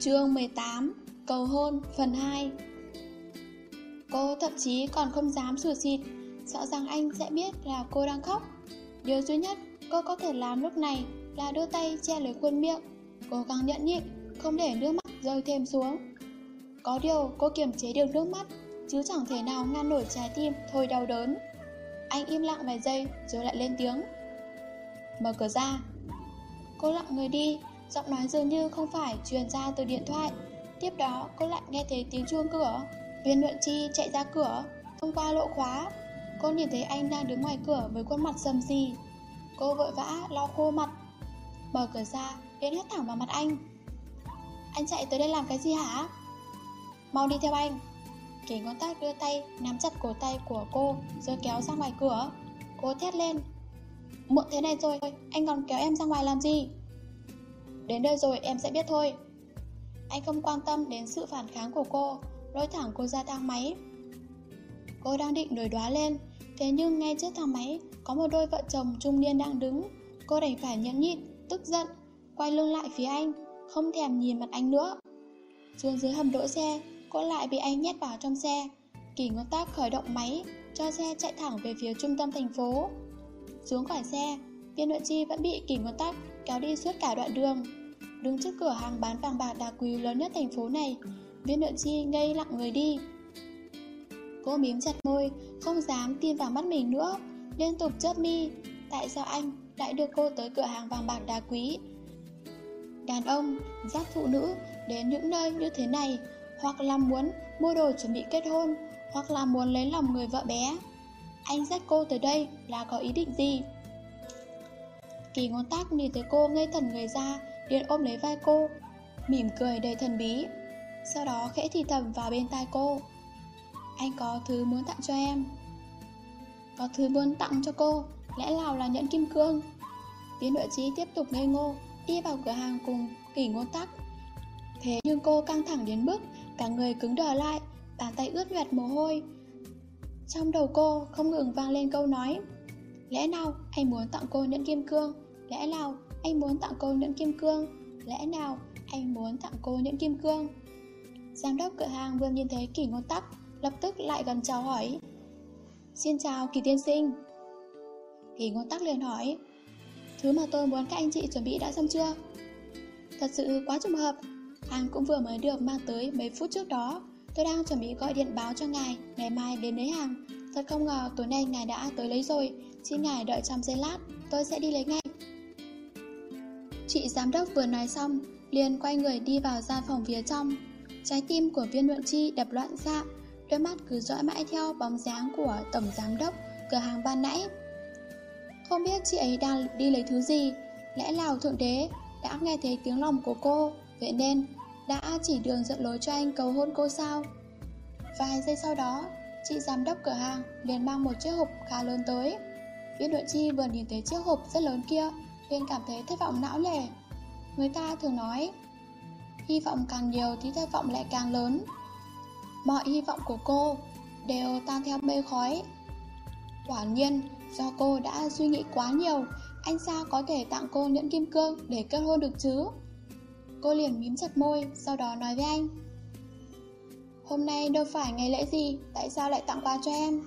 Chương 18 Cầu hôn, phần 2 Cô thậm chí còn không dám sửa xịt, Sợ rằng anh sẽ biết là cô đang khóc. Điều duy nhất cô có thể làm lúc này Là đưa tay che lấy khuôn miệng, Cố gắng nhẫn nhịn, Không để nước mắt rơi thêm xuống. Có điều cô kiềm chế được nước mắt, Chứ chẳng thể nào ngăn nổi trái tim Thôi đau đớn. Anh im lặng vài giây rồi lại lên tiếng. Mở cửa ra. Cô lặng người đi Giọng nói dường như không phải truyền ra từ điện thoại. Tiếp đó, cô lại nghe thấy tiếng chuông cửa. Viên Luận Chi chạy ra cửa, Thông qua lỗ khóa. Cô nhìn thấy anh đang đứng ngoài cửa với khuôn mặt sầm gì Cô vội vã lau khô mặt. Mở cửa ra, Đến hết thẳng vào mặt anh. Anh chạy tới đây làm cái gì hả? Mau đi theo anh. Kỷ ngón tác đưa tay nắm chặt cổ tay của cô, Rồi kéo ra ngoài cửa. Cô thét lên, Muộn thế này rồi, Anh còn kéo em ra ngoài làm gì? Đến đây rồi em sẽ biết thôi. Anh không quan tâm đến sự phản kháng của cô Lôi thẳng cô ra thang máy. Cô đang định đuổi đoá lên Thế nhưng ngay trước thang máy Có một đôi vợ chồng trung niên đang đứng. Cô đành phải nhẫn nhịn, tức giận Quay lưng lại phía anh Không thèm nhìn mặt anh nữa. Xuống dưới hầm đỗ xe Cô lại bị anh nhét vào trong xe Kỳ ngón tác khởi động máy Cho xe chạy thẳng về phía trung tâm thành phố. Xuống khỏi xe Viên nội chi vẫn bị kỳ ngón tác kéo đi suốt cả đoạn đường. Đứng trước cửa hàng bán vàng bạc đá quý lớn nhất thành phố này Viên nợ chi ngây lặng người đi. Cô mím chặt môi Không dám tin vào mắt mình nữa. Liên tục chớp mi Tại sao anh lại đưa cô tới cửa hàng vàng bạc đá quý? Đàn ông, dắt phụ nữ Đến những nơi như thế này Hoặc là muốn mua đồ chuẩn bị kết hôn Hoặc là muốn lấy lòng người vợ bé. Anh dắt cô tới đây là có ý định gì? Kỳ ngón tác nhìn thấy cô ngây thần người ra liền ôm lấy vai cô, Mỉm cười đầy thần bí, Sau đó khẽ thì thầm vào bên tai cô. Anh có thứ muốn tặng cho em? Có thứ muốn tặng cho cô, Lẽ nào là nhẫn kim cương? Tiến đội trí tiếp tục ngây ngô, Đi vào cửa hàng cùng kỷ ngôn tắc. Thế nhưng cô căng thẳng đến mức Cả người cứng đờ lại, Bàn tay ướt nhạt mồ hôi. Trong đầu cô không ngừng vang lên câu nói, Lẽ nào anh muốn tặng cô nhẫn kim cương? Lẽ nào anh muốn tặng cô nhẫn kim cương? Lẽ nào anh muốn tặng cô nhẫn kim cương? Giám đốc cửa hàng vừa nhìn thấy kỳ ngôn tắc Lập tức lại gần chào hỏi. Xin chào kỳ tiên sinh. Kỳ ngôn tắc liền hỏi, Thứ mà tôi muốn các anh chị chuẩn bị đã xong chưa? Thật sự quá trùng hợp Hàng cũng vừa mới được mang tới mấy phút trước đó. Tôi đang chuẩn bị gọi điện báo cho ngài, Ngày mai đến lấy hàng. Thật không ngờ tối nay ngài đã tới lấy rồi, Xin ngài đợi trong giây lát, Tôi sẽ đi lấy ngay. Chị giám đốc vừa nói xong, liền quay người đi vào gian phòng phía trong. Trái tim của viên luận chi đập loạn xạ, Đôi mắt cứ dõi mãi theo bóng dáng của tổng giám đốc Cửa hàng ban nãy. Không biết chị ấy đang đi lấy thứ gì, Lẽ nào thượng đế đã nghe thấy tiếng lòng của cô, Vậy nên đã chỉ đường dẫn lối cho anh cầu hôn cô sao? Vài giây sau đó, Chị giám đốc cửa hàng liền mang một chiếc hộp khá lớn tới. Viên luận chi vừa nhìn thấy chiếc hộp rất lớn kia liền cảm thấy thất vọng não nề Người ta thường nói, Hy vọng càng nhiều thì thất vọng lại càng lớn. Mọi hy vọng của cô đều tan theo mây khói. Quả nhiên, do cô đã suy nghĩ quá nhiều, Anh sao có thể tặng cô nhẫn kim cương để kết hôn được chứ? Cô liền mím chặt môi, Sau đó nói với anh, Hôm nay đâu phải ngày lễ gì, Tại sao lại tặng quà cho em?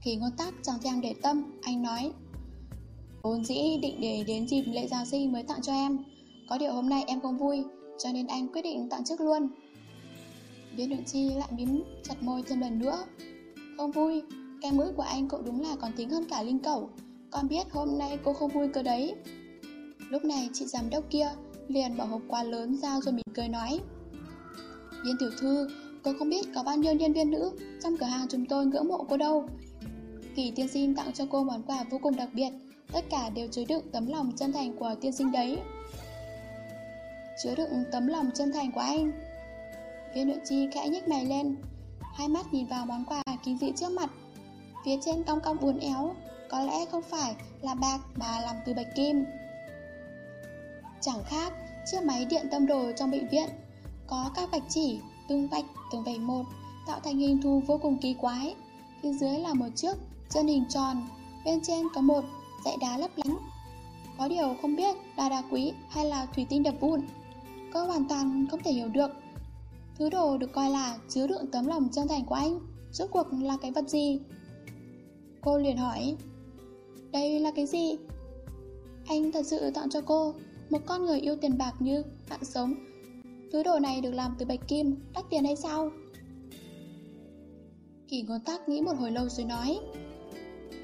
Khi ngôn tắc chẳng thèm để tâm, Anh nói Vốn dĩ định để đến dịp lễ Giáng sinh mới tặng cho em. Có điều hôm nay em không vui Cho nên anh quyết định tặng trước luôn. Viên Đường chi lại mím chặt môi thêm lần nữa. Không vui Cái mũi của anh cậu đúng là còn tính hơn cả linh cẩu. Con biết hôm nay cô không vui cơ đấy. Lúc này chị giám đốc kia liền bỏ hộp quà lớn ra rồi mỉm cười nói. Viên tiểu thư, cô không biết có bao nhiêu nhân viên nữ trong cửa hàng chúng tôi ngưỡng mộ cô đâu. Kỳ tiên sinh tặng cho cô món quà vô cùng đặc biệt. Tất cả đều chứa đựng tấm lòng chân thành của tiên sinh đấy. Chứa đựng tấm lòng chân thành của anh. Viên nội chi khẽ nhếch mày lên Hai mắt nhìn vào món quà kỳ dị trước mặt. Phía trên cong cong uốn éo Có lẽ không phải là bạc mà làm từ bạch kim. Chẳng khác chiếc máy điện tâm đồ trong bệnh viện Có các vạch chỉ, từng vạch, từng vạch một Tạo thành hình thù vô cùng kỳ quái. Phía dưới là một chiếc chân hình tròn Bên trên có một dãy đá lấp lánh. Có điều không biết là đá quý hay là thủy tinh đập vụn Cô hoàn toàn không thể hiểu được. Thứ đồ được coi là chứa đựng tấm lòng chân thành của anh, Rốt cuộc là cái vật gì? Cô liền hỏi. Đây là cái gì? Anh thật sự tặng cho cô Một con người yêu tiền bạc như bạn sống. Thứ đồ này được làm từ bạch kim, Đắt tiền hay sao? Kỳ ngôn tắc nghĩ một hồi lâu rồi nói.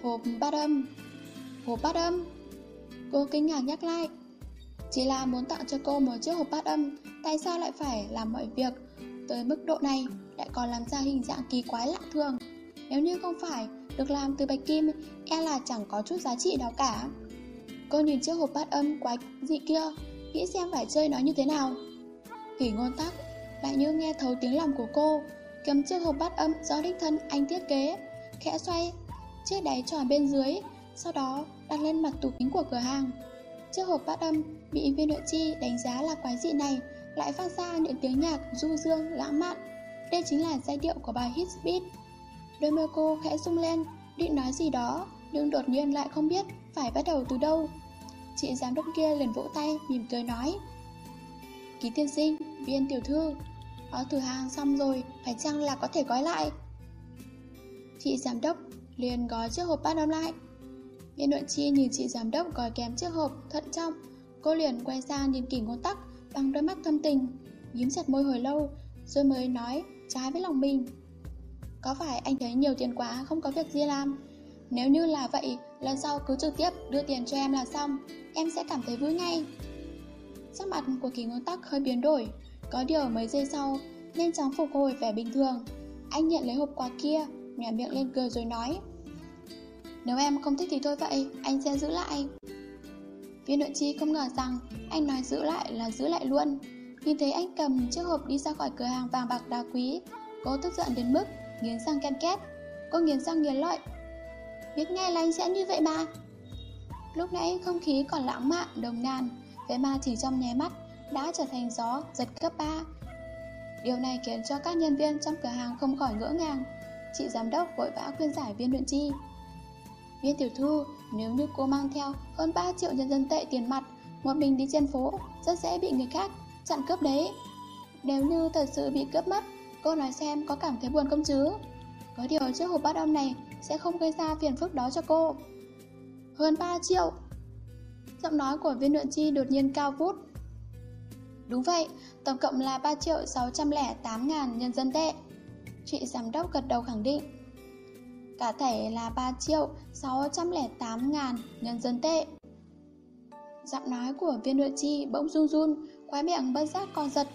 Hộp bát âm. Hộp bát âm. Cô kinh ngạc nhắc lại, Chỉ là muốn tặng cho cô một chiếc hộp bát âm, Tại sao lại phải làm mọi việc Tới mức độ này Lại còn làm ra hình dạng kỳ quái lạ thường? Nếu như không phải Được làm từ bạch kim E là chẳng có chút giá trị nào cả. Cô nhìn chiếc hộp bát âm quái dị kia, Nghĩ xem phải chơi nó như thế nào. Kỷ ngôn tắc, Lại như nghe thấu tiếng lòng của cô, Cầm chiếc hộp bát âm do đích thân anh thiết kế, Khẽ xoay, Chiếc đáy tròn bên dưới, Sau đó đặt lên mặt tủ kính của cửa hàng. Chiếc hộp bát âm bị viên nội chi đánh giá là quái dị này Lại phát ra những tiếng nhạc du dương lãng mạn. Đây chính là giai điệu của bài Hit Beat. Đôi môi cô khẽ rung lên Định nói gì đó Nhưng đột nhiên lại không biết phải bắt đầu từ đâu. Chị giám đốc kia liền vỗ tay mỉm cười nói Ký tiên sinh, viên tiểu thư ở thử hàng xong rồi Phải chăng là có thể gói lại? Chị giám đốc liền gói chiếc hộp bát âm lại. Viên nội chi nhìn chị giám đốc gói kém chiếc hộp thận trọng. Cô liền quay sang nhìn kỷ ngôn tắc Bằng đôi mắt thâm tình, Nhím chặt môi hồi lâu, Rồi mới nói, trái với lòng mình. Có phải anh thấy nhiều tiền quá không có việc gì làm? Nếu như là vậy, Lần sau cứ trực tiếp đưa tiền cho em là xong, Em sẽ cảm thấy vui ngay. Sắc mặt của kỳ ngôn tắc hơi biến đổi, Có điều mấy giây sau, nhanh chóng phục hồi vẻ bình thường. Anh nhận lấy hộp quà kia, Nhả miệng lên cười rồi nói nếu em không thích thì thôi vậy Anh sẽ giữ lại. Viên nội chi không ngờ rằng Anh nói giữ lại là giữ lại luôn. Nhìn thấy anh cầm chiếc hộp đi ra khỏi cửa hàng vàng bạc đá quý Cô tức giận đến mức Nghiến răng ken két. Cô nghiến răng nghiến lợi. Biết ngay là anh sẽ như vậy mà. Lúc nãy không khí còn lãng mạn, đồng nàn Vậy mà chỉ trong nháy mắt Đã trở thành gió giật cấp 3 Điều này khiến cho các nhân viên trong cửa hàng không khỏi ngỡ ngàng. Chị giám đốc vội vã khuyên giải viên luyện chi Viên tiểu thư, nếu như cô mang theo hơn 3 triệu nhân dân tệ tiền mặt Một mình đi trên phố, rất dễ bị người khác chặn cướp đấy. Nếu như thật sự bị cướp mất Cô nói xem có cảm thấy buồn không chứ? Có điều chiếc hộp bát âm này sẽ không gây ra phiền phức đó cho cô. Hơn 3 triệu. Giọng nói của viên luyện chi đột nhiên cao vút. Đúng vậy, tổng cộng là 3 triệu 608 ngàn nhân dân tệ. Chị giám đốc gật đầu khẳng định. Cả thể là 3 triệu 608 ngàn nhân dân tệ. Giọng nói của viên nội chi bỗng run run, Khóe miệng bất giác co giật.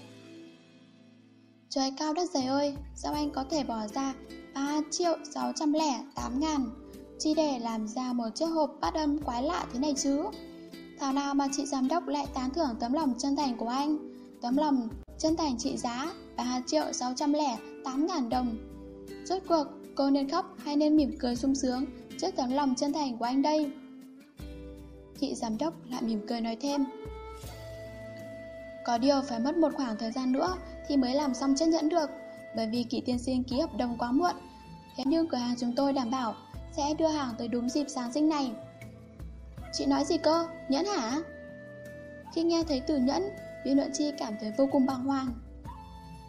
Trời cao đất dày ơi, Sao anh có thể bỏ ra 3 triệu 608 ngàn? Chỉ để làm ra một chiếc hộp bát âm quái lạ thế này chứ? Thảo nào mà chị giám đốc lại tán thưởng tấm lòng chân thành của anh? Tấm lòng chân thành trị giá 3 triệu 608 ngàn đồng. Rốt cuộc cô nên khóc hay nên mỉm cười sung sướng Trước tấm lòng chân thành của anh đây Chị giám đốc lại mỉm cười nói thêm Có điều phải mất một khoảng thời gian nữa Thì mới làm xong chân nhẫn được, Bởi vì kỵ tiên sinh ký hợp đồng quá muộn Thế nhưng cửa hàng chúng tôi đảm bảo Sẽ đưa hàng tới đúng dịp sáng sinh này Chị nói gì cơ? Nhẫn hả? Khi nghe thấy từ nhẫn, Viên luận chi cảm thấy vô cùng bàng hoàng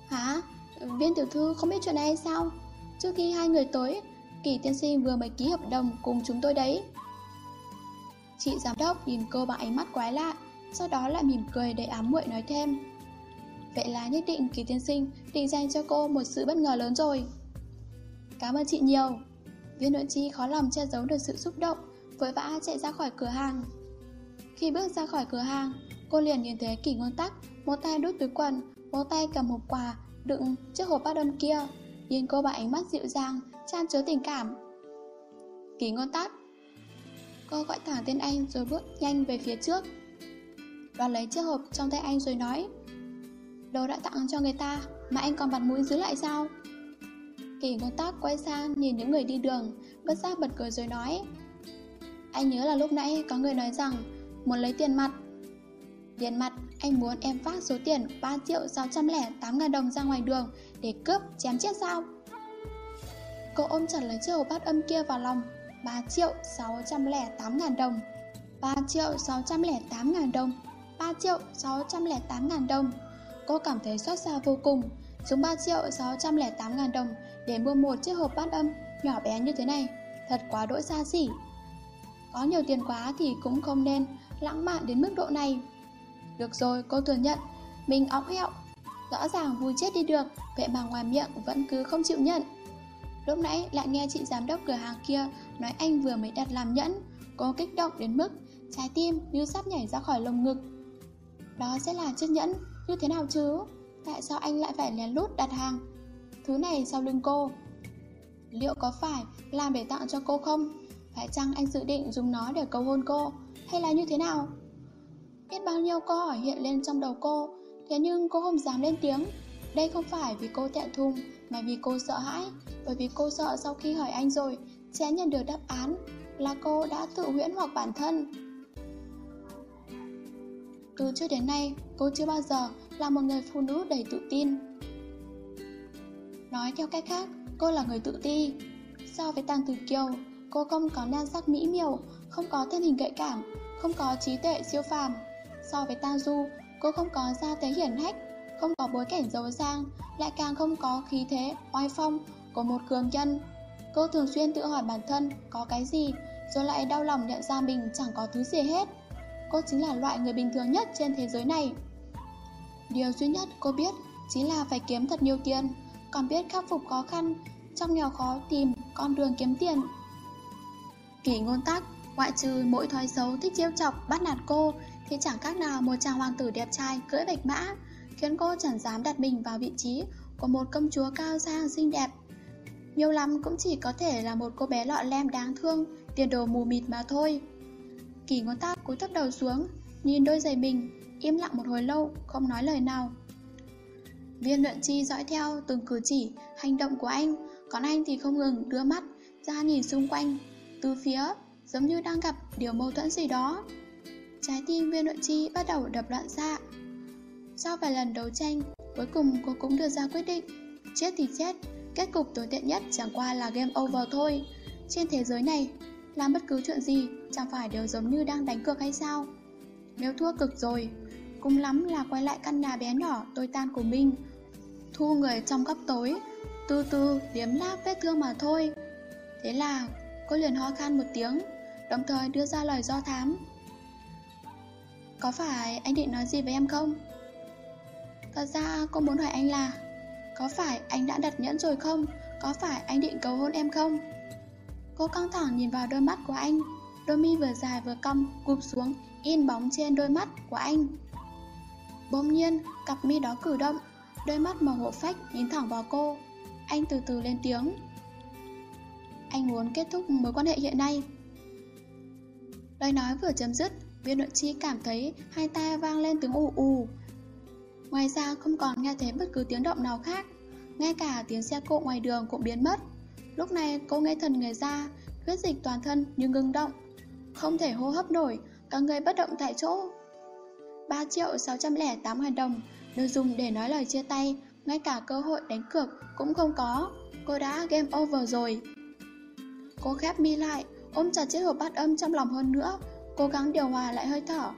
Hả? Viên tiểu thư không biết chuyện này hay sao? Trước khi hai người tới Kỳ tiên sinh vừa mới ký hợp đồng cùng chúng tôi đấy. Chị giám đốc nhìn cô bằng ánh mắt quái lạ, Sau đó lại mỉm cười để ám muội nói thêm. Vậy là nhất định kỳ tiên sinh định dành cho cô một sự bất ngờ lớn rồi. Cảm ơn chị nhiều. Viên nội chi khó lòng che giấu được sự xúc động, Vội vã chạy ra khỏi cửa hàng. Khi bước ra khỏi cửa hàng, Cô liền nhìn thấy kỳ ngôn tắc, Một tay đút túi quần, Một tay cầm hộp quà Đựng chiếc hộp bát đơn kia. Nhìn cô bằng ánh mắt dịu dàng, Chan chứa tình cảm. Kỷ ngôn tắc Cô gọi thẳng tên anh rồi bước nhanh về phía trước. Đoàn lấy chiếc hộp trong tay anh rồi nói, Đồ đã tặng cho người ta, Mà anh còn mặt mũi giữ lại sao? Kỳ ngôn tắt quay sang nhìn những người đi đường, Bất giác bật cười rồi nói, Anh nhớ là lúc nãy có người nói rằng Muốn lấy tiền mặt. Tiền mặt, anh muốn em phát số tiền 3 triệu 608 ngàn đồng ra ngoài đường để cướp, chém chết sao? Cô ôm chặt lấy chiếc hộp bát âm kia vào lòng 3 triệu 608 ngàn đồng. 3 triệu 608 ngàn đồng 3 triệu 608 ngàn đồng. Cô cảm thấy xót xa vô cùng, Dùng 3 triệu 608 ngàn đồng Để mua một chiếc hộp bát âm Nhỏ bé như thế này, Thật quá đỗi xa xỉ. Có nhiều tiền quá thì cũng không nên Lãng mạn đến mức độ này. Được rồi, cô thừa nhận, Mình óc hẹo. Rõ ràng vui chết đi được, Vậy mà ngoài miệng vẫn cứ không chịu nhận. Lúc nãy lại nghe chị giám đốc cửa hàng kia Nói anh vừa mới đặt làm nhẫn, Cô kích động đến mức Trái tim như sắp nhảy ra khỏi lồng ngực. Đó sẽ là chiếc nhẫn, Như thế nào chứ? Tại sao anh lại phải lén lút đặt hàng? Thứ này sau lưng cô. Liệu có phải làm để tặng cho cô không? Phải chăng anh dự định dùng nó để cầu hôn cô? Hay là như thế nào? Biết bao nhiêu câu hỏi hiện lên trong đầu cô Thế nhưng cô không dám lên tiếng. Đây không phải vì cô thẹn thùng, Mà vì cô sợ hãi. Bởi vì cô sợ sau khi hỏi anh rồi, Sẽ nhận được đáp án Là cô đã tự huyễn hoặc bản thân. Từ trước đến nay, Cô chưa bao giờ là một người phụ nữ đầy tự tin. Nói theo cách khác, Cô là người tự ti. So với Tăng Từ Kiều, Cô không có nhan sắc mỹ miều, Không có thân hình gợi cảm, Không có trí tuệ siêu phàm. So với Tăng Du Cô không có gia thế hiển hách Không có bối cảnh giàu sang Lại càng không có khí thế, oai phong Của một cường nhân. Cô thường xuyên tự hỏi bản thân có cái gì Rồi lại đau lòng nhận ra mình chẳng có thứ gì hết. Cô chính là loại người bình thường nhất trên thế giới này. Điều duy nhất cô biết Chính là phải kiếm thật nhiều tiền Còn biết khắc phục khó khăn Trong nghèo khó tìm con đường kiếm tiền. Kỷ ngôn tắc Ngoại trừ mỗi thói xấu thích chiêu chọc Bắt nạt cô thì chẳng khác nào một chàng hoàng tử đẹp trai cưỡi bạch mã, khiến cô chẳng dám đặt mình vào vị trí của một công chúa cao sang xinh đẹp. Nhiều lắm cũng chỉ có thể là một cô bé lọ lem đáng thương, tiền đồ mù mịt mà thôi. Kỳ ngón tay cúi thấp đầu xuống, nhìn đôi giày mình, im lặng một hồi lâu, không nói lời nào. Viên luận chi dõi theo từng cử chỉ, hành động của anh, còn anh thì không ngừng đưa mắt ra nhìn xung quanh, từ phía, giống như đang gặp điều mâu thuẫn gì đó. Trái tim viên nội chi bắt đầu đập loạn xạ. Sau vài lần đấu tranh, Cuối cùng cô cũng đưa ra quyết định. Chết thì chết, Kết cục tồi tệ nhất chẳng qua là game over thôi. Trên thế giới này, Làm bất cứ chuyện gì Chẳng phải đều giống như đang đánh cược hay sao? Nếu thua cực rồi, Cùng lắm là quay lại căn nhà bé nhỏ tôi tan của mình. Thu người trong góc tối, Từ từ liếm láp vết thương mà thôi. Thế là, cô liền ho khan một tiếng, Đồng thời đưa ra lời do thám có phải anh định nói gì với em không? Thật ra cô muốn hỏi anh là, Có phải anh đã đặt nhẫn rồi không? Có phải anh định cầu hôn em không? Cô căng thẳng nhìn vào đôi mắt của anh Đôi mi vừa dài vừa cong, Cụp xuống, In bóng trên đôi mắt của anh Bỗng nhiên, cặp mi đó cử động Đôi mắt màu hộ phách nhìn thẳng vào cô Anh từ từ lên tiếng Anh muốn kết thúc mối quan hệ hiện nay Lời nói vừa chấm dứt Viên nội chi cảm thấy hai tai vang lên tiếng ù ù. Ngoài ra không còn nghe thấy bất cứ tiếng động nào khác, ngay cả tiếng xe cộ ngoài đường cũng biến mất. Lúc này cô nghe thần người ra, huyết dịch toàn thân như ngừng động, không thể hô hấp nổi, cả người bất động tại chỗ. 3 triệu 608 ngàn đồng được dùng để nói lời chia tay, ngay cả cơ hội đánh cược cũng không có. Cô đã game over rồi. Cô khép mi lại, ôm chặt chiếc hộp bát âm trong lòng hơn nữa, cố gắng điều hòa lại hơi thở.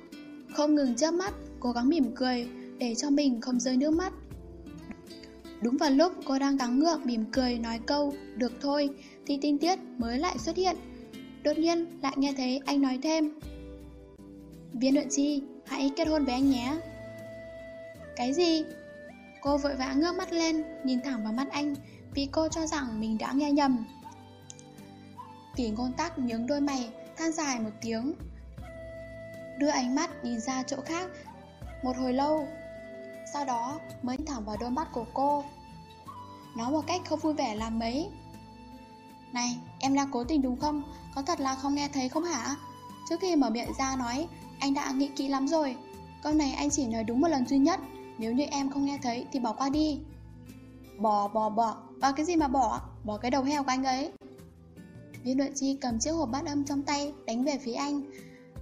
Không ngừng chớp mắt, cố gắng mỉm cười, để cho mình không rơi nước mắt. Đúng vào lúc cô đang gắng ngượng mỉm cười nói câu Được thôi Thì tinh tiết mới lại xuất hiện Đột nhiên lại nghe thấy anh nói thêm Viên luận chi Hãy kết hôn với anh nhé Cái gì? Cô vội vã ngước mắt lên Nhìn thẳng vào mắt anh Vì cô cho rằng mình đã nghe nhầm Kỷ ngôn tắc nhướng đôi mày Than dài một tiếng đưa ánh mắt nhìn ra chỗ khác một hồi lâu. Sau đó mới thẳng vào đôi mắt của cô, nói một cách không vui vẻ làm mấy. Này, em đang cố tình đúng không? Có thật là không nghe thấy không hả? Trước khi mở miệng ra nói, anh đã nghĩ kỹ lắm rồi. Câu này anh chỉ nói đúng một lần duy nhất. Nếu như em không nghe thấy thì bỏ qua đi. Bỏ bỏ bỏ bỏ cái gì mà bỏ bỏ cái đầu heo của anh ấy. Viên luận chi cầm chiếc hộp bát âm trong tay, đánh về phía anh.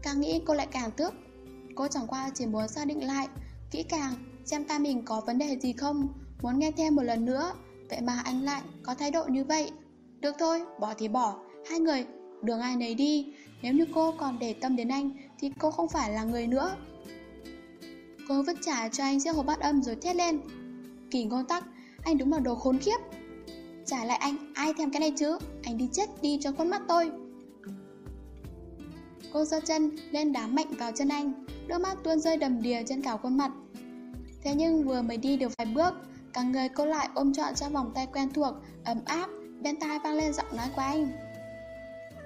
Càng nghĩ cô lại càng tức. Cô chẳng qua chỉ muốn xác định lại Kỹ càng xem ta mình có vấn đề gì không Muốn nghe thêm một lần nữa. Vậy mà anh lại có thái độ như vậy. Được thôi, bỏ thì bỏ Hai người, đường ai nấy đi. Nếu như cô còn để tâm đến anh Thì cô không phải là người nữa. Cô vứt trả cho anh chiếc hộp bát âm rồi thét lên. Kỳ ngôn tắc Anh đúng là đồ khốn khiếp Trả lại anh, ai thèm cái này chứ? Anh đi chết đi cho con mắt tôi. Cô giơ chân lên đá mạnh vào chân anh. Đôi mắt tuôn rơi đầm đìa trên cả khuôn mặt. Thế nhưng vừa mới đi được vài bước Cả người cô lại ôm trọn trong vòng tay quen thuộc Ấm áp Bên tai vang lên giọng nói của anh.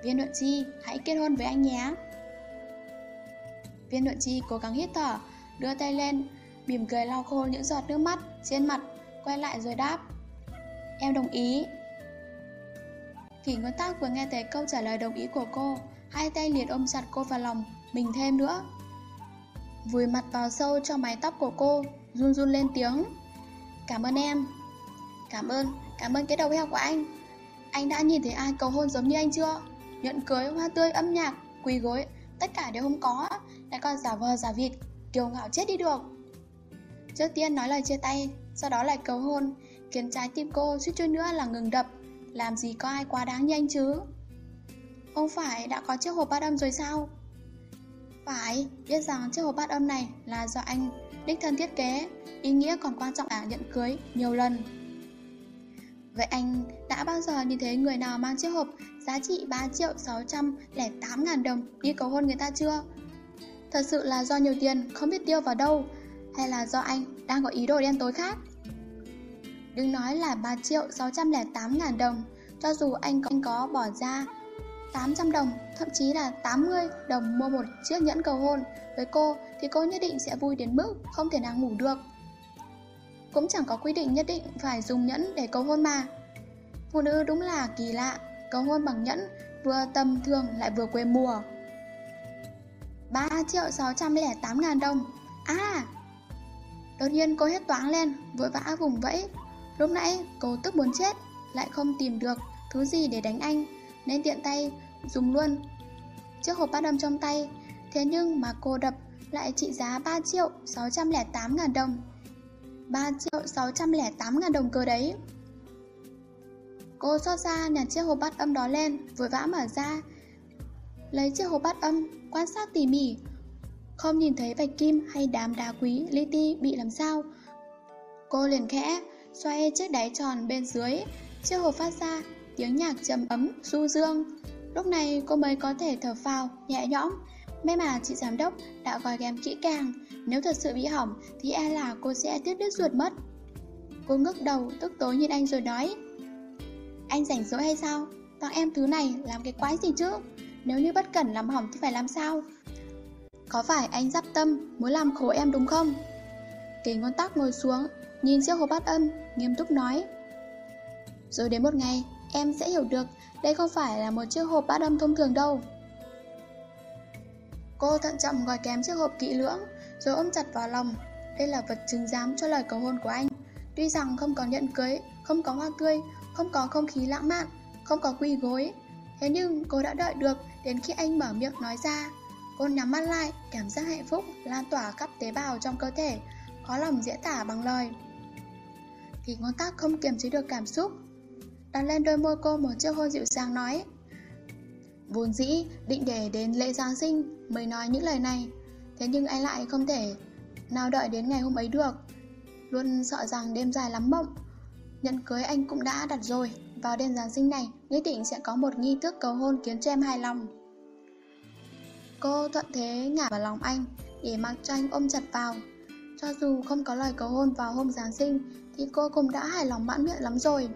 Viên nội chi, hãy kết hôn với anh nhé. Viên nội chi cố gắng hít thở Đưa tay lên Mỉm cười lau khô những giọt nước mắt trên mặt Quay lại rồi đáp. Em đồng ý. Kỷ Nguyên Tắc vừa nghe thấy câu trả lời đồng ý của cô Hai tay liền ôm chặt cô vào lòng Mình thêm nữa. Vùi mặt vào sâu cho mái tóc của cô Run run lên tiếng. Cảm ơn em. Cảm ơn, cảm ơn cái đầu heo của anh. Anh đã nhìn thấy ai cầu hôn giống như anh chưa? Nhận cưới, hoa tươi, âm nhạc Quỳ gối, tất cả đều không có. Lại còn giả vờ giả vịt Kiều ngạo chết đi được. Trước tiên nói lời chia tay Sau đó lại cầu hôn. Khiến trái tim cô suýt chút nữa là ngừng đập. Làm gì có ai quá đáng như anh chứ? Không phải đã có chiếc hộp bát âm rồi sao? Phải Biết rằng chiếc hộp bát âm này Là do anh đích thân thiết kế Ý nghĩa còn quan trọng là nhận cưới nhiều lần. Vậy anh đã bao giờ nhìn thấy người nào mang chiếc hộp giá trị 3 triệu 608 ngàn đồng đi cầu hôn người ta chưa? Thật sự là do nhiều tiền không biết tiêu vào đâu Hay là do anh đang có ý đồ đen tối khác? Đừng nói là 3 triệu 608 ngàn đồng Cho dù anh có, anh có bỏ ra 800 đồng, thậm chí là 80 đồng mua một chiếc nhẫn cầu hôn. Với cô thì cô nhất định sẽ vui đến mức không thể nào ngủ được. Cũng chẳng có quy định nhất định phải dùng nhẫn để cầu hôn mà. Phụ nữ đúng là kỳ lạ Cầu hôn bằng nhẫn vừa tầm thường lại vừa quê mùa. 3 triệu 608 ngàn đồng. À! Đột nhiên cô hết toáng lên Vội vã vùng vẫy. Lúc nãy cô tức muốn chết Lại không tìm được thứ gì để đánh anh. Nên tiện tay dùng luôn. Chiếc hộp bát âm trong tay, Thế nhưng mà cô đập lại trị giá 3 triệu 608 ngàn đồng. 3 triệu 608 ngàn đồng cơ đấy. Cô xót ra nhặt chiếc hộp bát âm đó lên, Vội vã mở ra, Lấy chiếc hộp bát âm, Quan sát tỉ mỉ. Không nhìn thấy vạch kim hay đám đá quý, li ti bị làm sao. Cô liền khẽ Xoay chiếc đáy tròn bên dưới, Chiếc hộp phát ra tiếng nhạc trầm ấm, du dương Lúc này cô mới có thể thở phào, nhẹ nhõm May mà chị giám đốc đã gói ghém kỹ càng Nếu thật sự bị hỏng thì e là cô sẽ tiếc đứt ruột mất Cô ngước đầu tức tối nhìn anh rồi nói Anh rảnh rỗi hay sao? Tặng em thứ này làm cái quái gì chứ? Nếu như bất cẩn làm hỏng thì phải làm sao? Có phải anh dắp tâm muốn làm khổ em đúng không? Kỳ ngón tắc ngồi xuống Nhìn chiếc hộp bát âm Nghiêm túc nói Rồi đến một ngày em sẽ hiểu được, Đây không phải là một chiếc hộp bát âm thông thường đâu. Cô thận trọng gói kém chiếc hộp kỹ lưỡng, Rồi ôm chặt vào lòng. Đây là vật chứng giám cho lời cầu hôn của anh. Tuy rằng không có nhận cưới, Không có hoa tươi, Không có không khí lãng mạn, Không có quỳ gối, Thế nhưng cô đã đợi được Đến khi anh mở miệng nói ra. Cô nhắm mắt lại, Cảm giác hạnh phúc lan tỏa khắp tế bào trong cơ thể, Khó lòng diễn tả bằng lời. Thì ngón tác không kiềm chế được cảm xúc Đặt lên đôi môi cô một chiếc hôn dịu dàng nói. Vốn dĩ, định để đến lễ Giáng sinh mới nói những lời này. Thế nhưng anh lại không thể nào đợi đến ngày hôm ấy được. Luôn sợ rằng đêm dài lắm mộng. Nhận cưới anh cũng đã đặt rồi. Vào đêm Giáng sinh này, Nhất định sẽ có một nghi thức cầu hôn khiến cho em hài lòng. Cô thuận thế ngả vào lòng anh Để mặc cho anh ôm chặt vào. Cho dù không có lời cầu hôn vào hôm Giáng sinh, thì cô cũng đã hài lòng mãn nguyện lắm rồi.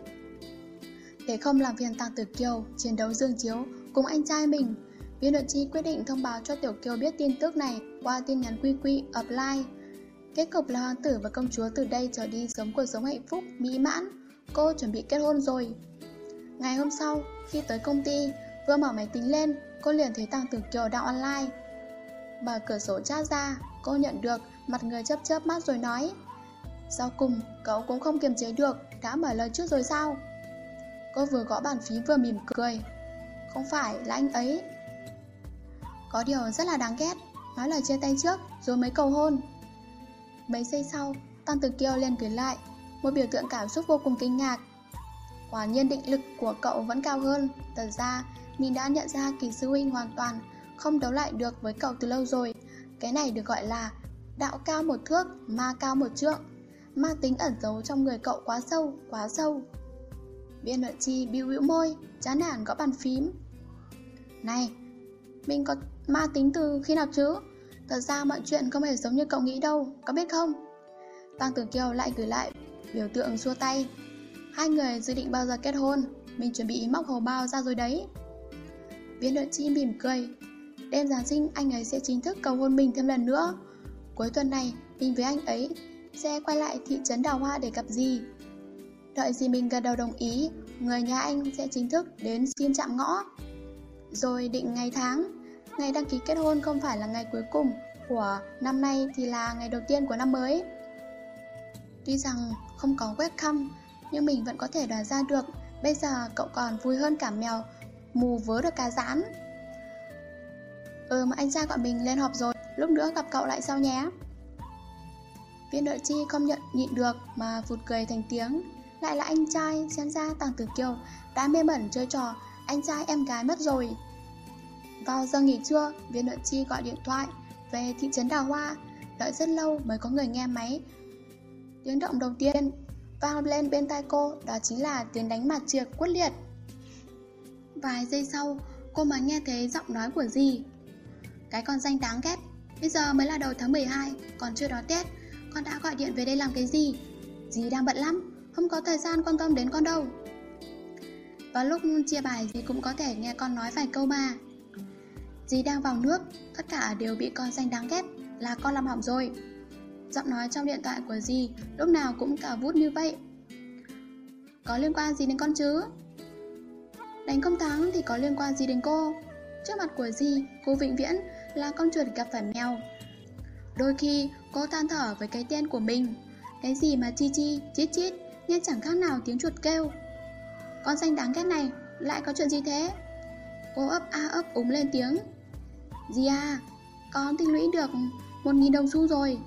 Để không làm phiền Tàng Tử Kiều chiến đấu dương chiếu cùng anh trai mình, viên luận chi quyết định thông báo cho Tiểu Kiều biết tin tức này qua tin nhắn quy quy offline. Kết cục là hoàng tử và công chúa từ đây trở đi sống cuộc sống hạnh phúc, mỹ mãn. Cô chuẩn bị kết hôn rồi. Ngày hôm sau, khi tới công ty, vừa mở máy tính lên, cô liền thấy Tàng Tử Kiều đang online. Mở cửa sổ chat ra, cô nhận được, mặt người chớp chớp mắt rồi nói sau cùng, cậu cũng không kiềm chế được, đã mở lời trước rồi sao? Cô vừa gõ bàn phím vừa mỉm cười. Không phải là anh ấy. Có điều rất là đáng ghét, nói lời chia tay trước rồi mới cầu hôn. Mấy giây sau, Tăng Từ Kiêu liền gửi lại, một biểu tượng cảm xúc vô cùng kinh ngạc. Quả nhiên định lực của cậu vẫn cao hơn, thật ra mình đã nhận ra kỳ sư huynh hoàn toàn không đấu lại được với cậu từ lâu rồi. Cái này được gọi là Đạo cao một thước, ma cao một trượng Ma tính ẩn giấu trong người cậu quá sâu, quá sâu Viên luận chi bĩu bĩu môi, chán nản gõ bàn phím Này, mình có ma tính từ khi nào chứ? Thật ra mọi chuyện không hề giống như cậu nghĩ đâu, có biết không? Tăng Tử Kiều lại gửi lại biểu tượng xua tay Hai người dự định bao giờ kết hôn Mình chuẩn bị móc hầu bao ra rồi đấy Viên luận chi mỉm cười Đêm Giáng sinh anh ấy sẽ chính thức cầu hôn mình thêm lần nữa Cuối tuần này mình với anh ấy sẽ quay lại thị trấn Đào Hoa để gặp gì? Đợi dì mình gật đầu đồng ý, Người nhà anh sẽ chính thức đến xin chạm ngõ. Rồi định ngày tháng, Ngày đăng ký kết hôn không phải là ngày cuối cùng của năm nay thì là ngày đầu tiên của năm mới. Tuy rằng không có webcam, Nhưng mình vẫn có thể đoán ra được Bây giờ cậu còn vui hơn cả mèo, Mù vớ được cá rán. Ừ mà anh trai gọi mình lên họp rồi, Lúc nữa gặp cậu lại sau nhé. Viên đợi chi không nhận nhịn được Mà vụt cười thành tiếng. Lại là anh trai xem ra Tàng Tử Kiều, Đã mê mẩn chơi trò, Anh trai em gái mất rồi. Vào giờ nghỉ trưa, Viên luận chi gọi điện thoại Về thị trấn Đào Hoa, Đợi rất lâu mới có người nghe máy. Tiếng động đầu tiên vang lên bên tai cô, Đó chính là tiếng đánh mặt triệt quyết liệt. Vài giây sau, Cô mới nghe thấy giọng nói của dì Cái con danh đáng ghét, Bây giờ mới là đầu tháng 12 Còn chưa đón Tết, Con đã gọi điện về đây làm cái gì? Dì đang bận lắm. Không có thời gian quan tâm đến con đâu. Và lúc chia bài dì cũng có thể nghe con nói vài câu mà. Dì đang vào nước Tất cả đều bị con danh đáng ghét Là con làm hỏng rồi. Giọng nói trong điện thoại của dì Lúc nào cũng cả vút như vậy. Có liên quan gì đến con chứ? Đánh không thắng thì có liên quan gì đến cô? Trước mặt của dì Cô vĩnh viễn là con chuột gặp phải mèo. Đôi khi cô than thở với cái tên của mình. Cái gì mà chi chi, chít chít. Nghe chẳng khác nào tiếng chuột kêu. Con danh đáng ghét này Lại có chuyện gì thế? Cô ấp a ấp úng lên tiếng. Dì à Con tích lũy được một nghìn đồng xu rồi.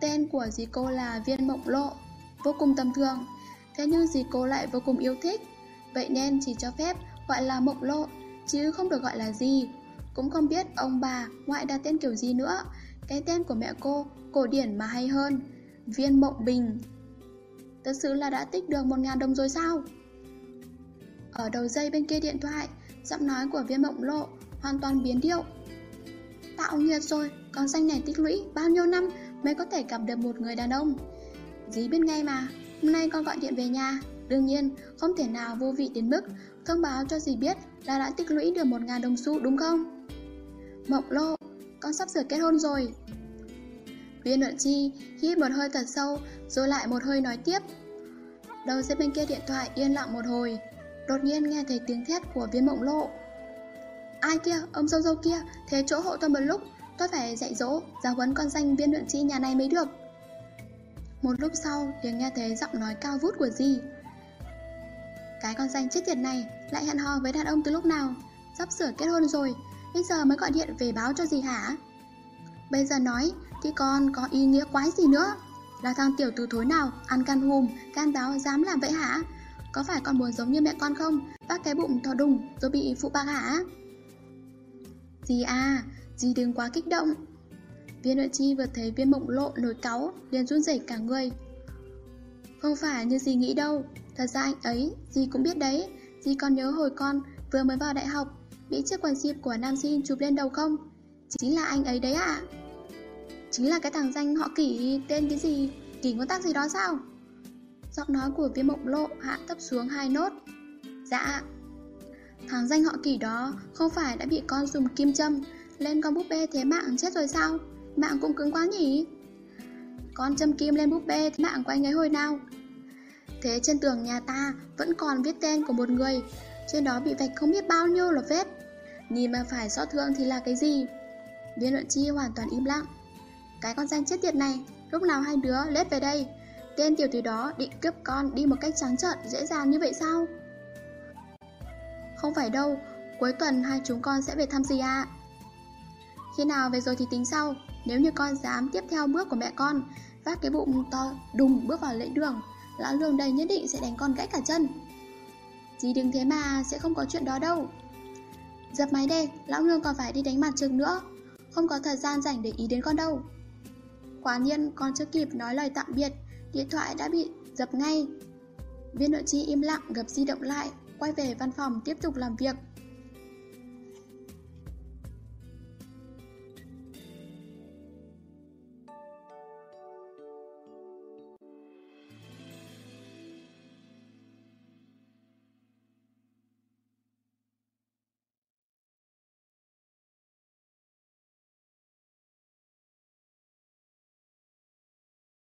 Tên của dì cô là Viên Mộng Lộ, Vô cùng tầm thường. Thế nhưng dì cô lại vô cùng yêu thích. Vậy nên chỉ cho phép gọi là Mộng Lộ, Chứ không được gọi là gì Cũng không biết ông bà ngoại đặt tên kiểu gì nữa. Cái tên của mẹ cô Cổ điển mà hay hơn, Viên Mộng Bình. Thật sự là đã tích được một ngàn đồng rồi sao Ở đầu dây bên kia điện thoại Giọng nói của viên mộng lộ Hoàn toàn biến điệu Tạo nghiệt rồi Con danh này tích lũy bao nhiêu năm mới có thể gặp được một người đàn ông. dí biết ngay mà, hôm nay con gọi điện về nhà, đương nhiên không thể nào vô vị đến mức thông báo cho dì biết là đã tích lũy được một ngàn đồng xu đúng không? Mộng lộ, con sắp sửa kết hôn rồi. Viên luận chi hít một hơi thật sâu rồi lại một hơi nói tiếp. Đầu dây bên kia điện thoại yên lặng một hồi, đột nhiên nghe thấy tiếng thét của viên mộng lộ. Ai kia, ông dâu dâu kia, thế chỗ hộ tôi một lúc, Tôi phải dạy dỗ, giáo huấn con danh viên luận chi nhà này mới được Một lúc sau liền nghe thấy giọng nói cao vút của dì Cái con danh chết tiệt này lại hẹn hò với đàn ông từ lúc nào Sắp sửa kết hôn rồi, bây giờ mới gọi điện về báo cho dì hả Bây giờ nói thì con có ý nghĩa quái gì nữa? Là thằng tiểu tử thối nào ăn can hùm, can báo dám làm vậy hả? Có phải con muốn giống như mẹ con không? Bác cái bụng to đùng rồi bị phụ bạc hả? Dì à Dì đừng quá kích động. Viên nội chi vừa thấy viên mộng lộ nổi cáu liền run rẩy cả người. Không phải như dì nghĩ đâu. Thật ra anh ấy, dì cũng biết đấy. Dì còn nhớ hồi con vừa mới vào đại học Bị chiếc quần jeep của nam sinh chụp lên đầu không? Chính là anh ấy đấy ạ. à? Chính là cái thằng danh họ kỷ, tên cái gì? Kỷ nguyên tắc gì đó sao? Giọng nói của viên mộng lộ hạ thấp xuống hai nốt. Dạ. Thằng danh họ kỷ đó không phải đã bị con dùng kim châm lên con búp bê thế mạng chết rồi sao? Mạng cũng cứng quá nhỉ? Con châm kim lên búp bê thế mạng của anh ấy hồi nào? Thế trên tường nhà ta Vẫn còn viết tên của một người, Trên đó bị vạch không biết bao nhiêu là vết. Nhìn mà phải xót thương thì là cái gì? Viên luận chi hoàn toàn im lặng. Cái con danh chết tiệt này, Lúc nào hai đứa lết về đây? Tên tiểu tử đó định cướp con đi một cách trắng trợn, Dễ dàng như vậy sao? Không phải đâu, Cuối tuần hai chúng con sẽ về thăm gì ạ. À? Khi nào về rồi thì tính sau, Nếu như con dám tiếp theo bước của mẹ con, Vác cái bụng to đùng bước vào lễ đường, Lão lương đây nhất định sẽ đánh con gãy cả chân. Dì đừng thế mà, Sẽ không có chuyện đó đâu. Dập máy đây Lão lương còn phải đi đánh mặt trường nữa. Không có thời gian dành để ý đến con đâu. Quả nhiên còn chưa kịp nói lời tạm biệt, điện thoại đã bị dập ngay. Viên nội chi im lặng gập di động lại, quay về văn phòng tiếp tục làm việc.